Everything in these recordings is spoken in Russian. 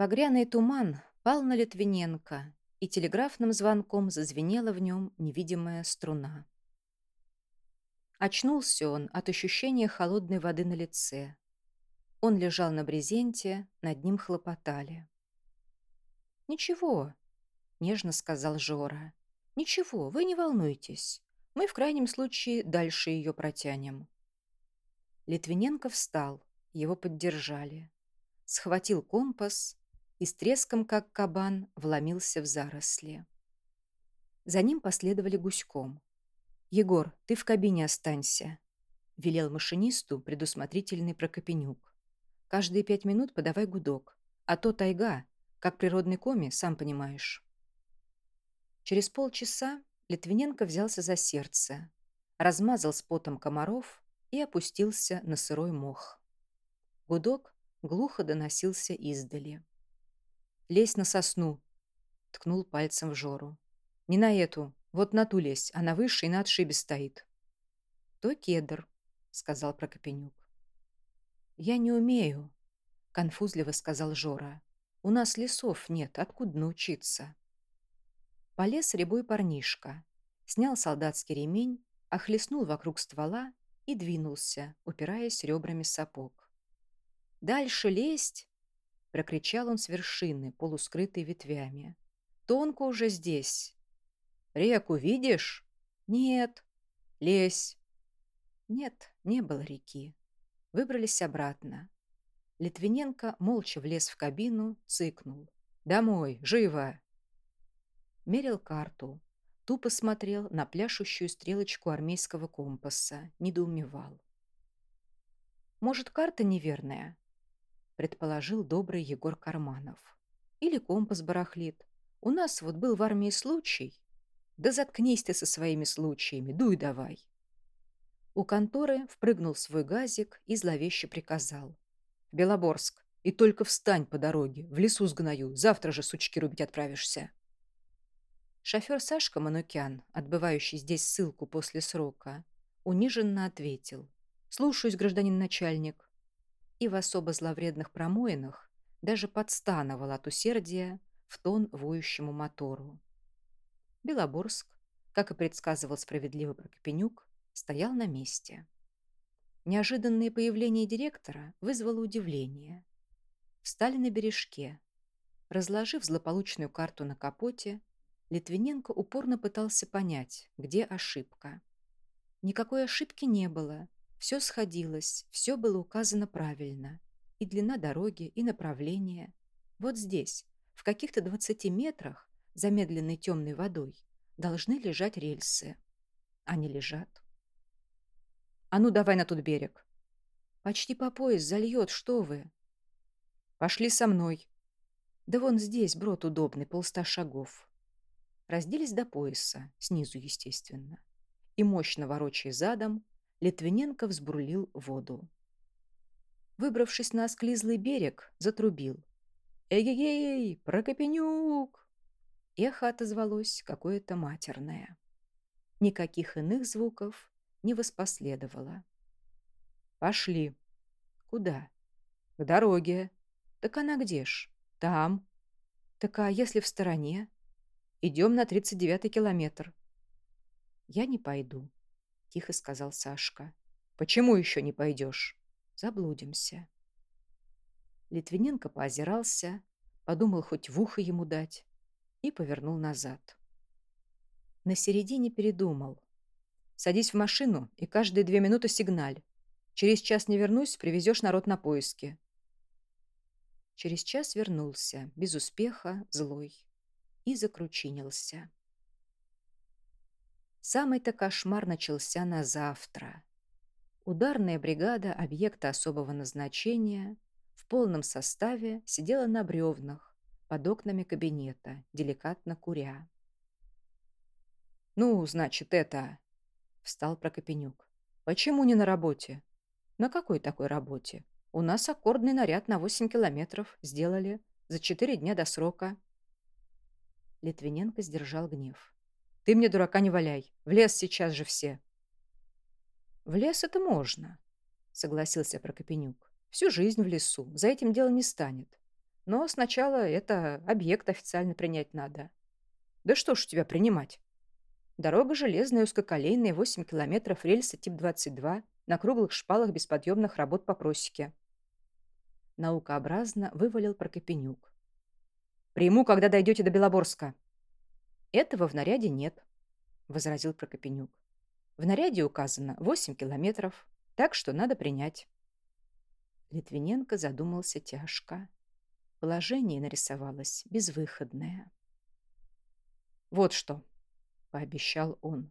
Багряный туман пал на Литвиненко, и телеграфным звонком зазвенела в нем невидимая струна. Очнулся он от ощущения холодной воды на лице. Он лежал на брезенте, над ним хлопотали. «Ничего», — нежно сказал Жора. «Ничего, вы не волнуйтесь. Мы в крайнем случае дальше ее протянем». Литвиненко встал, его поддержали. Схватил компас и с треском, как кабан, вломился в заросли. За ним последовали гуськом. «Егор, ты в кабине останься», — велел машинисту предусмотрительный Прокопенюк. «Каждые пять минут подавай гудок, а то тайга, как природный коми, сам понимаешь». Через полчаса Литвиненко взялся за сердце, размазал с потом комаров и опустился на сырой мох. Гудок глухо доносился издали. Лезь на сосну!» Ткнул пальцем в Жору. «Не на эту, вот на ту лезь, она выше и на отшибе стоит». «То кедр», — сказал Прокопенюк. «Я не умею», — конфузливо сказал Жора. «У нас лесов нет, откуда научиться?» Полез рябой парнишка, снял солдатский ремень, охлестнул вокруг ствола и двинулся, упираясь ребрами сапог. «Дальше лезть!» — прокричал он с вершины, полускрытой ветвями. «Тонко уже здесь». «Реку видишь?» «Нет». «Лезь». Нет, не было реки. Выбрались обратно. Литвиненко молча влез в кабину, цыкнул. «Домой! Живо!» Мерил карту. Тупо смотрел на пляшущую стрелочку армейского компаса. Недоумевал. «Может, карта неверная?» Предположил добрый Егор Карманов. Или компас барахлит. У нас вот был в армии случай. Да заткнись ты со своими случаями, дуй давай. У конторы впрыгнул свой газик и зловеще приказал. Белоборск, и только встань по дороге, в лесу сгною, завтра же сучки рубить отправишься. Шофер Сашка Манукян, отбывающий здесь ссылку после срока, униженно ответил. «Слушаюсь, гражданин начальник» и в особо зловредных промоинах даже подстановал от усердия в тон воющему мотору. Белоборск, как и предсказывал справедливо Прокопенюк, стоял на месте. Неожиданное появление директора вызвало удивление. Встали на бережке. Разложив злополучную карту на капоте, Литвиненко упорно пытался понять, где ошибка. Никакой ошибки не было, все сходилось, все было указано правильно. И длина дороги, и направление. Вот здесь, в каких-то 20 метрах, замедленной темной водой, должны лежать рельсы. Они лежат. «А ну, давай на тот берег!» «Почти по пояс зальет, что вы!» «Пошли со мной!» «Да вон здесь брод удобный, полста шагов!» Разделись до пояса, снизу, естественно. И, мощно ворочая задом, Литвиненко взбурлил воду. Выбравшись на осклизлый берег, затрубил. «Эй-эй-эй, Прокопенюк!» Эхо отозвалось какое-то матерное. Никаких иных звуков не воспоследовало. «Пошли». «Куда?» «К дороге». «Так она где ж?» «Там». «Так а если в стороне?» «Идем на тридцать девятый километр». «Я не пойду», — тихо сказал Сашка. «Почему еще не пойдешь?» «Заблудимся». Литвиненко поозирался, подумал хоть в ухо ему дать и повернул назад. На середине передумал. «Садись в машину и каждые две минуты сигналь. Через час не вернусь, привезешь народ на поиски». Через час вернулся, без успеха, злой, и закручинился. Самый-то кошмар начался на завтра. Ударная бригада объекта особого назначения в полном составе сидела на бревнах под окнами кабинета, деликатно куря. «Ну, значит, это...» — встал Прокопенюк. «Почему не на работе?» «На какой такой работе? У нас аккордный наряд на 8 километров сделали за 4 дня до срока». Литвиненко сдержал гнев. Ты мне дурака не валяй. В лес сейчас же все. В лес это можно, согласился Прокопенюк. Всю жизнь в лесу. За этим дело не станет. Но сначала это объект официально принять надо. Да что ж у тебя принимать? Дорога железная, узкоколейная, 8 километров, рельсы тип 22, на круглых шпалах без подъемных работ по просеке. Наукообразно вывалил Прокопенюк. «Приму, когда дойдете до Белоборска». «Этого в наряде нет», — возразил Прокопенюк. «В наряде указано 8 километров, так что надо принять». Литвиненко задумался тяжко. Положение нарисовалось безвыходное. «Вот что», — пообещал он.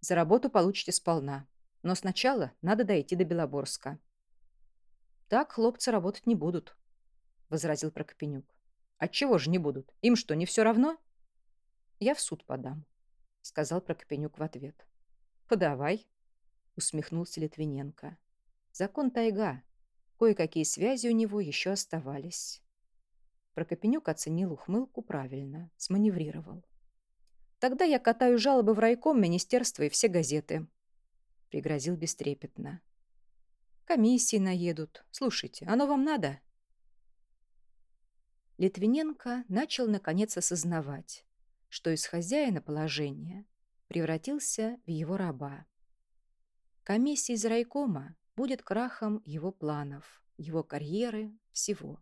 «За работу получите сполна, но сначала надо дойти до Белоборска». «Так хлопцы работать не будут», — возразил Прокопенюк. «Отчего же не будут? Им что, не все равно?» «Я в суд подам», — сказал Прокопенюк в ответ. «Подавай», — усмехнулся Литвиненко. «Закон тайга. Кое-какие связи у него еще оставались». Прокопенюк оценил ухмылку правильно, сманеврировал. Тогда я катаю жалобы в райком, министерство и все газеты. Пригрозил бестрепетно. Комиссии наедут. Слушайте, оно вам надо? Литвиненко начал наконец осознавать, что из хозяина положения превратился в его раба. Комиссия из райкома будет крахом его планов, его карьеры, всего.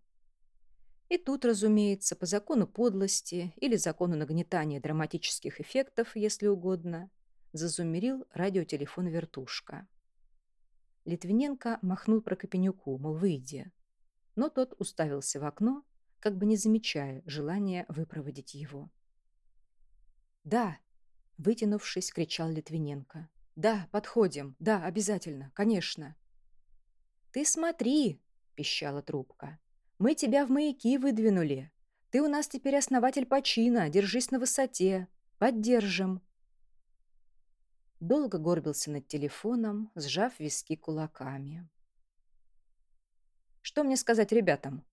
И тут, разумеется, по закону подлости или закону нагнетания драматических эффектов, если угодно, зазумерил радиотелефон «Вертушка». Литвиненко махнул Прокопенюку, мол, выйди. Но тот уставился в окно, как бы не замечая желания выпроводить его. «Да!» — вытянувшись, кричал Литвиненко. «Да, подходим. Да, обязательно. Конечно». «Ты смотри!» — пищала трубка. Мы тебя в маяки выдвинули. Ты у нас теперь основатель почина. Держись на высоте. Поддержим. Долго горбился над телефоном, сжав виски кулаками. «Что мне сказать ребятам?»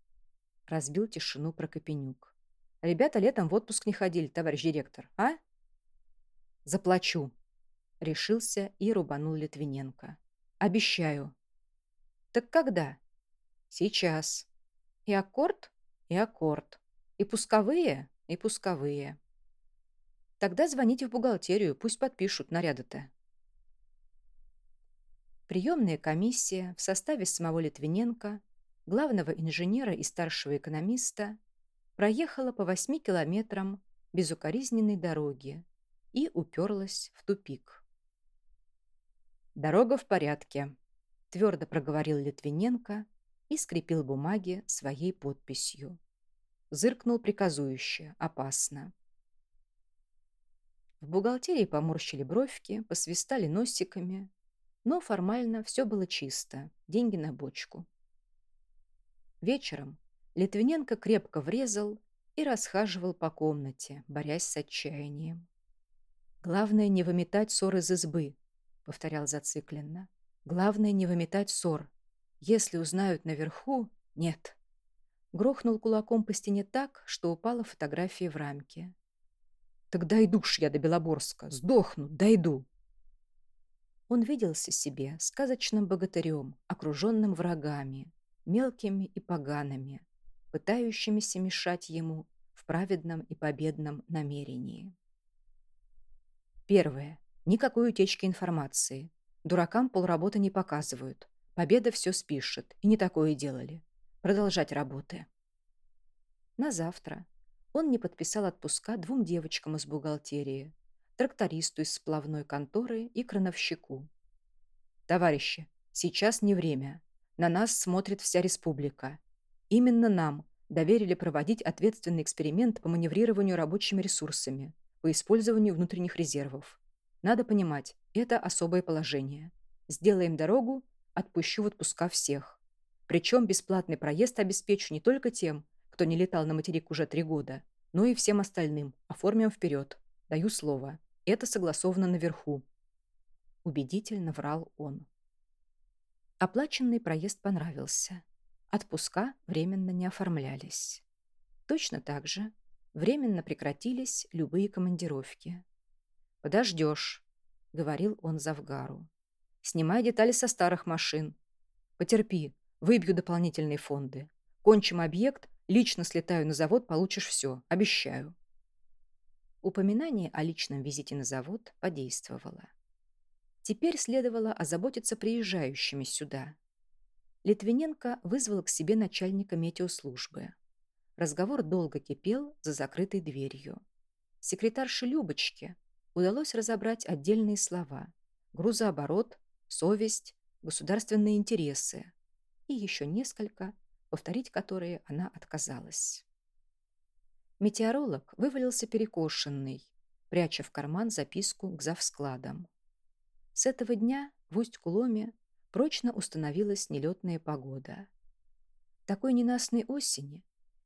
Разбил тишину Прокопенюк. «Ребята летом в отпуск не ходили, товарищ директор, а?» «Заплачу», — решился и рубанул Литвиненко. «Обещаю». «Так когда?» «Сейчас». И аккорд, и аккорд. И пусковые, и пусковые. Тогда звоните в бухгалтерию, пусть подпишут наряды-то. Приемная комиссия в составе самого Литвиненко, главного инженера и старшего экономиста, проехала по восьми километрам безукоризненной дороги и уперлась в тупик. «Дорога в порядке», — твердо проговорил Литвиненко, и скрепил бумаги своей подписью. Зыркнул приказующе, опасно. В бухгалтерии поморщили бровки, посвистали носиками, но формально все было чисто, деньги на бочку. Вечером Литвиненко крепко врезал и расхаживал по комнате, борясь с отчаянием. «Главное не выметать ссор из избы», — повторял зацикленно. «Главное не выметать ссор. Если узнают наверху, нет. Грохнул кулаком по стене так, что упала фотография в рамке. Так дойду ж я до Белоборска, сдохну, дойду. Он виделся себе сказочным богатырем, окруженным врагами, мелкими и погаными, пытающимися мешать ему в праведном и победном намерении. Первое. Никакой утечки информации. Дуракам полработы не показывают. Победа все спишет, и не такое делали. Продолжать работы. На завтра он не подписал отпуска двум девочкам из бухгалтерии, трактористу из сплавной конторы и крановщику. «Товарищи, сейчас не время. На нас смотрит вся республика. Именно нам доверили проводить ответственный эксперимент по маневрированию рабочими ресурсами, по использованию внутренних резервов. Надо понимать, это особое положение. Сделаем дорогу отпущу в отпуска всех. Причем бесплатный проезд обеспечу не только тем, кто не летал на материк уже три года, но и всем остальным. Оформим вперед. Даю слово. Это согласовано наверху. Убедительно врал он. Оплаченный проезд понравился. Отпуска временно не оформлялись. Точно так же временно прекратились любые командировки. «Подождешь», — говорил он Завгару. Снимай детали со старых машин. Потерпи, выбью дополнительные фонды. Кончим объект, Лично слетаю на завод, получишь все. Обещаю. Упоминание о личном визите на завод подействовало. Теперь следовало озаботиться приезжающими сюда. Литвиненко вызвал к себе начальника метеослужбы. Разговор долго кипел за закрытой дверью. Секретарше Любочке удалось разобрать отдельные слова – грузооборот, совесть, государственные интересы и еще несколько, повторить которые она отказалась. Метеоролог вывалился перекошенный, пряча в карман записку к завскладам. С этого дня в Усть-Куломе прочно установилась нелетная погода. Такой ненастной осени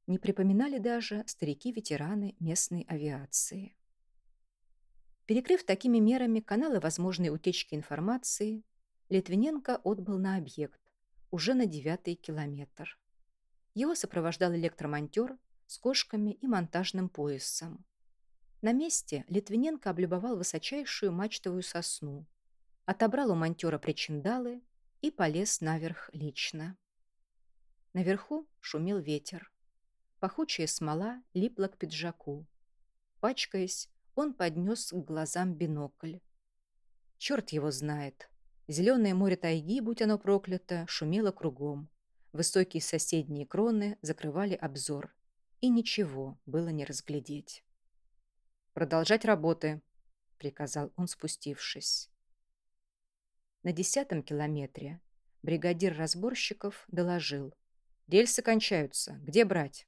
не припоминали даже старики-ветераны местной авиации. Перекрыв такими мерами каналы возможной утечки информации, Литвиненко отбыл на объект, уже на девятый километр. Его сопровождал электромонтер с кошками и монтажным поясом. На месте Литвиненко облюбовал высочайшую мачтовую сосну, отобрал у монтера причиндалы и полез наверх лично. Наверху шумел ветер. Пахучая смола липла к пиджаку. Пачкаясь, он поднес к глазам бинокль. Черт его знает. Зеленое море тайги, будь оно проклято, шумело кругом. Высокие соседние кроны закрывали обзор. И ничего было не разглядеть. «Продолжать работы», — приказал он, спустившись. На десятом километре бригадир разборщиков доложил. «Рельсы кончаются. Где брать?»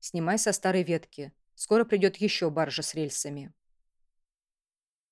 «Снимай со старой ветки. Скоро придет еще баржа с рельсами».